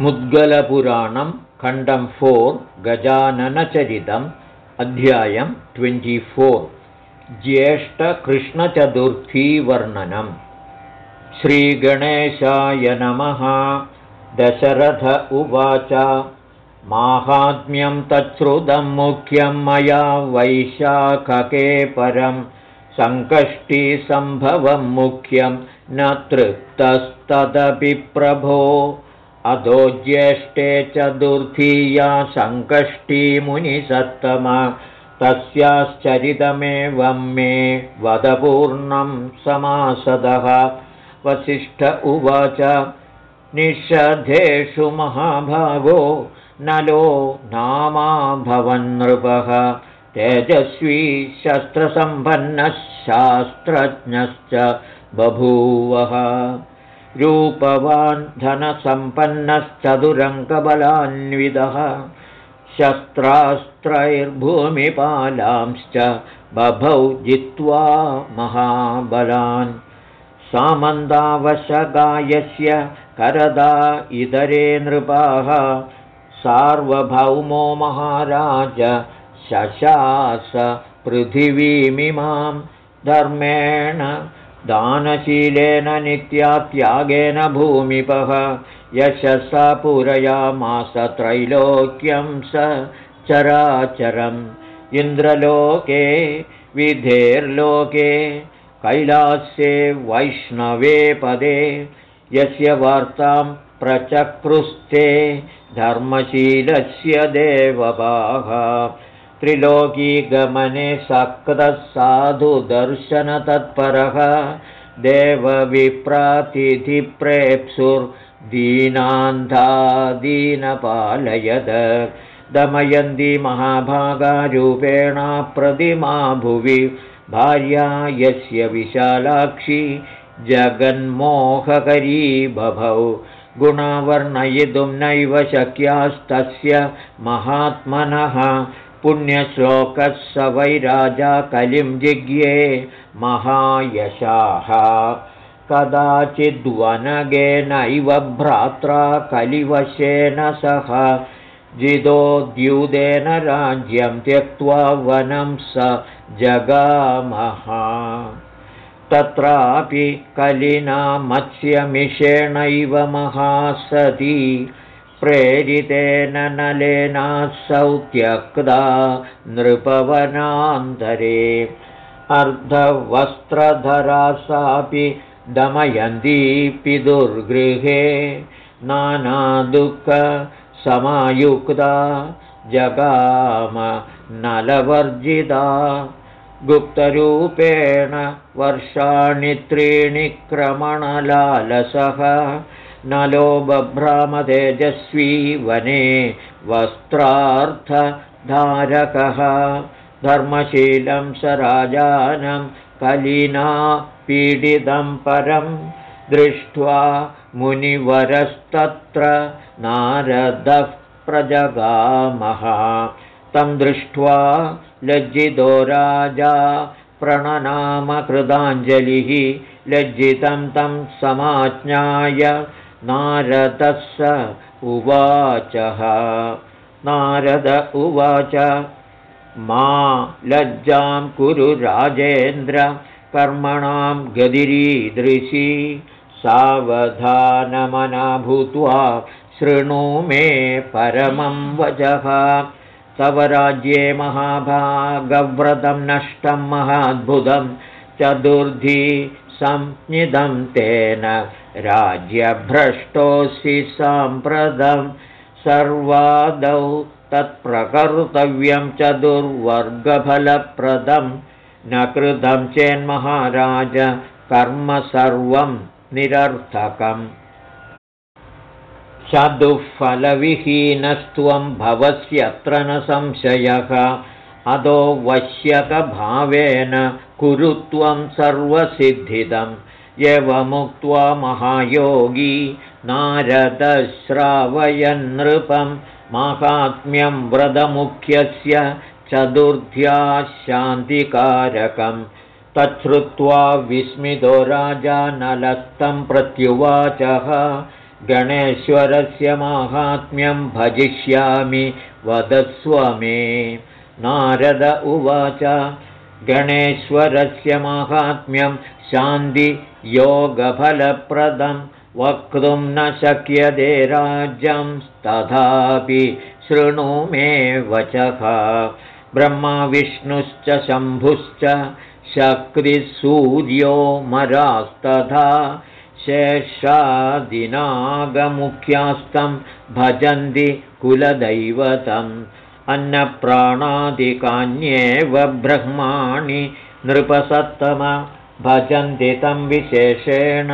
मुद्गलपुराणं खण्डं फोर् गजाननचरितम् अध्यायं ट्वेण्टिफोर्. ज्येष्ठकृष्णचतुर्थीवर्णनम्. श्रीगणेशाय नमः। दशरथ उवाच। माहात्म्यं तच्छ्रुतं मुख्यं मया वैशाखके परं। सङ्कष्टिसम्भवं मुख्यं न तृप्तस्तदपि प्रभो अधो ज्येष्ठे चतुर्थीया सङ्कष्टीमुनिसत्तमा तस्याश्चरितमेवं मे वदपूर्णं समासदः। वसिष्ठ उवाच निषधेषु महाभागो नलो नामा भवन्नृपः तेजस्वी शस्त्रसम्पन्नः शास्त्रज्ञश्च बभूवः रूपवान् धनसम्पन्नश्चतुरङ्गबलान्विदः शस्त्रास्त्रैर्भूमिपालांश्च बभौ जित्वा महाबलान्। सामन्दावशगायस्य करदा इतरे नृपाः सार्वभौमो महाराज शशास पृथिवीमिमां धर्मेण दानशीलेन नित्यात्यागेन भूमिपः यशसा पूरयामास त्रैलोक्यं स चराचरम्। इन्द्रलोके विधेर्लोके कैलास्ये वैष्णवे पदे यस्य वार्तां प्रचक्रुस्ते धर्मशीलस्य देवपाः त्रिलोकीगमने सक्तः साधुदर्शनतत्परः देवविप्रातिथिप्रेप्सुर्दीनान्धादीनपालयद दमयन्ती महाभागारूपेणा प्रतिमा भुवि। भार्या यस्य विशालाक्षी जगन्मोहकरी बभौ। गुणावर्णयितुं नैव शक्यास्तस्य महात्मनः पुण्यश्लोकः स वैराजा कलिं जिज्ञे महायशाः। कदाचिद्वनगेनैव भ्रात्रा कलिवशेन सह। जिदोद्युदेन राज्यं त्यक्त्वा वनं स जगामः। तत्रापि कलिना मत्स्यमिषेणैव महासती प्रेरितेन नलेनासौ त्यक्ता नृपवनान्तरे। अर्धवस्त्रधरा सापि दमयन्तीपि दुर्गृहे नानादुःखसमायुक्ता जगाम नलवर्जिता। गुप्तरूपेण वर्षाणि त्रीणि क्रमणलालसः नलो बभ्रामतेजस्वी वने वस्त्रार्थधारकः। धर्मशीलं स राजानं कलिना पीडितं परं दृष्ट्वा मुनिवरस्तत्र नारदः प्रजगामः। तं दृष्ट्वा लज्जितो राजा प्रणनामकृताञ्जलिः लज्जितं तं समाज्ञाय नारदः स उवाचः। नारद उवाच मा लज्जां कुरु राजेन्द्र कर्मणां गदिरीदृशी सावधानमना भूत्वा शृणु मे परमं वचः। तव राज्ये महाभागव्रतं नष्टं महाद्भुतं चतुर्धी संज्ञितं तेन राज्यभ्रष्टोऽसि साम्प्रतं सर्वादौ तत्प्रकर्तव्यं चतुर्वर्गफलप्रदं न कृतं चेन्महाराज कर्म सर्वं निरर्थकम्। चतुःफलविहीनस्त्वं भवस्यत्र न संशयः अदो वश्यकभावेन कुरु त्वं सर्वसिद्धिदम् यवमुक्त्वा महायोगी नारदश्रावयन्नृपं माहात्म्यं व्रतमुख्यस्य चतुर्थ्या शान्तिकारकं तच्छ्रुत्वा विस्मितो राजा नलस्तं प्रत्युवाचः गणेश्वरस्य माहात्म्यं भजिष्यामि वदस्व मे नारद उवाच गणेश्वरस्य माहात्म्यं शान्तियोगफलप्रदं वक्तुं न शक्यते राज्यं तथापि शृणु मे वचः। ब्रह्माविष्णुश्च शम्भुश्च शक्तिसूर्यो मरास्तथा शेषादिनागमुख्यास्तं भजन्ति कुलदैवतम् अन्नप्राणादिकान्येव ब्रह्माणि नृपसत्तम भजन्ति तं विशेषेण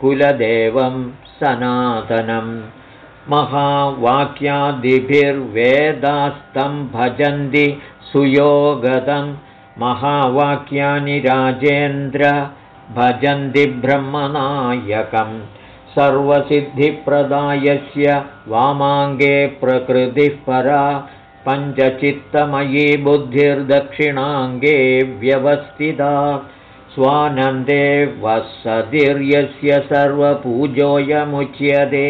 कुलदेवं सनातनम् महावाक्यादिभिर्वेदास्तं भजन्ति सुयोगदं। महावाक्यानि राजेन्द्र भजन्ति ब्रह्मनायकम् सर्वसिद्धिप्रदायस्य वामाङ्गे प्रकृतिः परा पञ्चचित्तमयी बुद्धिर्दक्षिणाङ्गे व्यवस्थिता स्वानन्दे वसतिर्यस्य सर्वपूजोऽयमुच्यते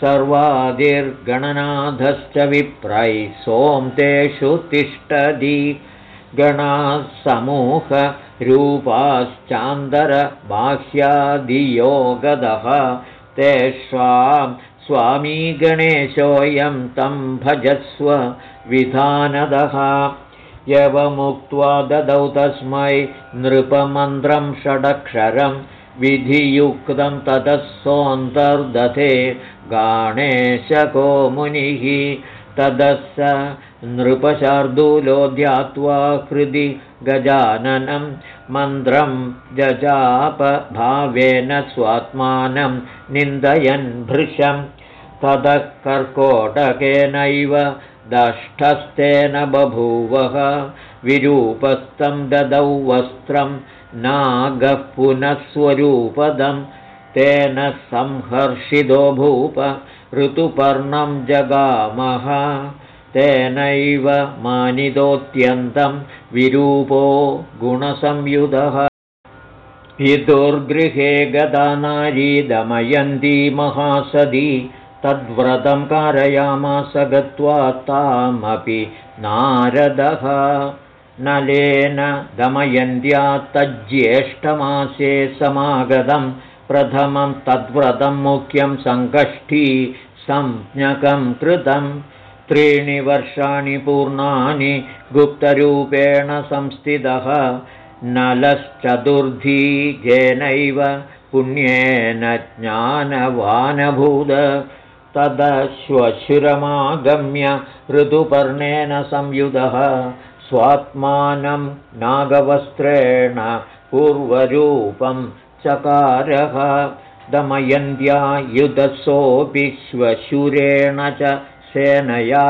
सर्वादिर्गणनाथश्च विप्रैः सों तेषु तिष्ठति गणासमूहरूपाश्चान्दरबाह्यादियोगदः तेषां स्वामी गणेशोऽयं तं भजस्व विधानदः। यवमुक्त्वा ददौ तस्मै नृपमन्त्रं षडक्षरं विधियुक्तं ततः सोऽन्तर्दधे गाणेशको मुनिः ततः स नृपशार्दूलो ध्यात्वा हृदि गजाननं मन्त्रं जजापभावेन स्वात्मानं निन्दयन् भृशं। ततः कर्कोटकेनैव दष्टस्तेन बभूवः विरूपस्थं ददौ वस्त्रं नागः पुनः स्वरूपदं तेन संहर्षितो भूप ऋतुपर्णं जगामः। तेनैव मानितोऽत्यन्तं विरूपो गुणसंयुधः। पितुर्गृहे गदा नारी दमयन्ती महासदी तद्व्रतं कारयामास गत्वा तामपि नारदः। नलेन दमयन्त्या तज्ज्येष्ठमासे समागतं प्रथमं तद्व्रतं मुख्यं सङ्कष्ठी संज्ञकं कृतं। त्रीणि वर्षाणि पूर्णानि गुप्तरूपेण संस्थितः। नलश्चतुर्धी जेनैव पुण्येन ज्ञानवानभूद। तदश्वशुरमागम्य ऋतुपर्णेन संयुधः। स्वात्मानं नागवस्त्रेण पूर्वरूपं चकारः दमयन्त्या युधसोऽपि श्वशुरेण च सेनया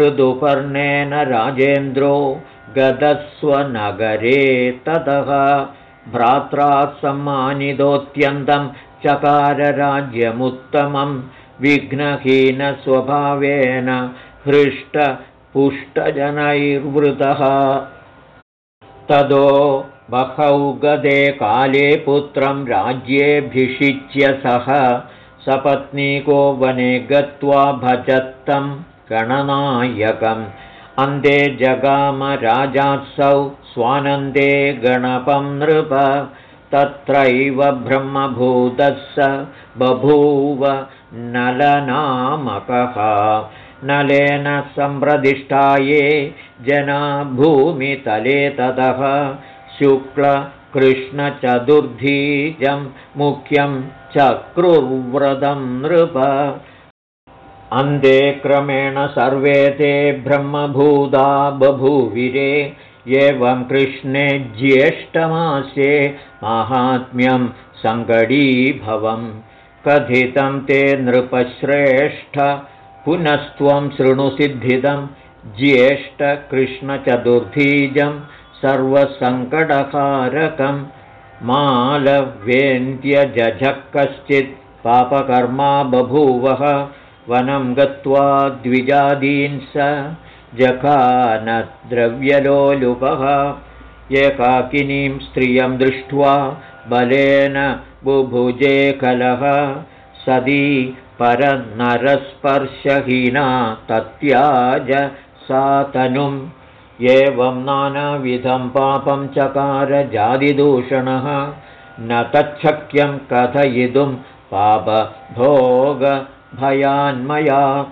ऋतुपर्णेन राजेन्द्रो गतस्वनगरे ततः भ्रात्रा सम्मानितोऽत्यन्तं चकारराज्यमुत्तमं विघ्नहीनस्वभावेन हृष्टपुष्टजनैर्वृतः। तदो बहौ गदे काले पुत्रं राज्येऽभिषिच्य सः सपत्नीको वने गत्वा भजत्तं गणनायकम्। अन्ते जगामराजात्सौ स्वानन्दे गणपं नृप। तत्रैव ब्रह्मभूतः स बभूव नलनामकः। नलेन सम्प्रदिष्टाये जना भूमितले ततः शुक्लकृष्णचतुर्धीजं मुख्यं चक्रुव्रतं नृप। अन्ते क्रमेण सर्वे ते ब्रह्मभूता बभूविरे एवं कृष्णे ज्येष्ठमासे माहात्म्यं सङ्गडीभवम् कथितं ते नृपश्रेष्ठ पुनस्त्वं शृणुसिद्धिदं ज्येष्ठकृष्णचतुर्थीजं सर्वसङ्कटकारकं मालवेन्द्यजझः कश्चित् पापकर्मा बभूवः वनं गत्वा द्विजादीन् स जखानद्रव्यलोलुपः एकाकिनीं स्त्रियं दृष्ट्वा बलेन बुभुजे कलः सदी परनरस्पर्शहीना तत्याज सा तनुम् एवं नानाविधं पापं चकार जादिदूषणः न तच्छक्यं कथयितुं पापभोगभयान्मया।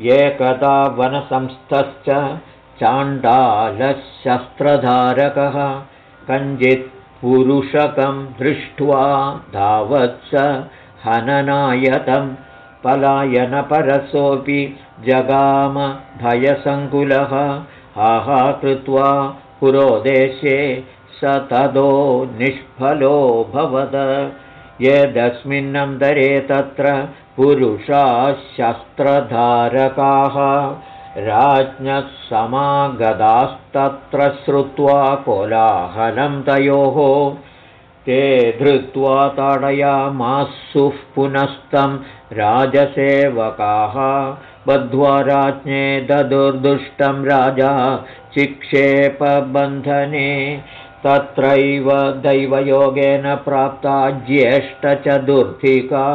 एकदा वनसंस्थश्च चाण्डालशस्त्रधारकः। कञ्चित् पुरुषकं दृष्ट्वा धावत्स हननायतं। पलायनपरसोऽपि जगामभयसङ्कुलः आहा कृत्वा पुरोदेशे स तदो निष्फलो भवद। यदस्मिन्नन्तरे तत्र पुरुषाः शस्त्रधारकाः राज्ञः समागतास्तत्र श्रुत्वा कोलाहलं तयोः। ते धृत्वा ताडयामासुः पुनस्तं राजसेवकाः बद्ध्वा राज्ञे ददुर्दुष्टं राजा चिक्षेपबन्धने तत्रैव दैवयोगेन प्राप्ता ज्येष्ठचतुर्थिका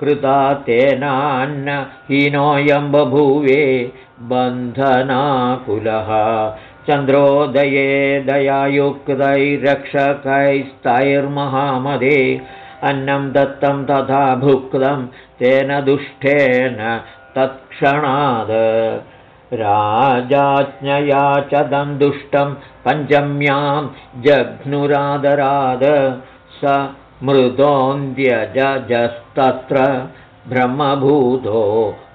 कृता तेनान्न हीनोऽयं बभूवे बन्धनाकुलः। चन्द्रोदये दयायुक्तैरक्षकैस्तैर्महामदे अन्नं दत्तं तथा भुक्तं तेन दुष्टेन तत्क्षणाद् राजाज्ञया च दं दुष्टं पञ्चम्यां जघ्नुरादराद स मृदोऽन्द्यजस्तत्र ब्रह्मभूतो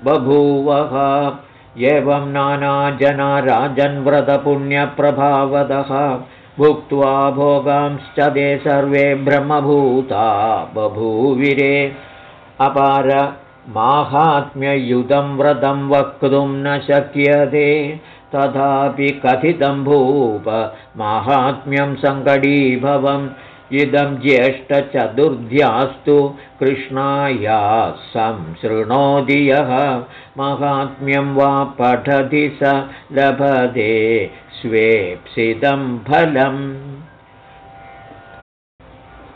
बभूवः। एवं नानाजना राजन्व्रतपुण्यप्रभावदः भुक्त्वा भोगांश्च ते सर्वे ब्रह्मभूता बभूविरे। अपार माहात्म्ययुधं व्रतं वक्तुं न शक्यते तथापि कथितं भूप माहात्म्यं सङ्कटीभवम्। इदं ज्येष्ठचतुर्ध्यास्तु कृष्णाया संशृणोति यः माहात्म्यं वा पठति स लभते स्वेप्सितं फलम्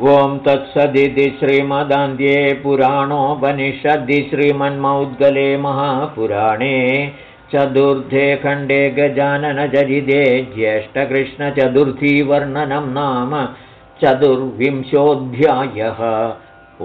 ॐ तत्सदिति श्रीमदान्ध्ये पुराणोपनिषदि श्रीमन्मौद्गले महापुराणे चतुर्थे खण्डे गजाननचरिते ज्येष्ठकृष्णचतुर्थीवर्णनं नाम चतुर्विंशोऽध्यायः। ओ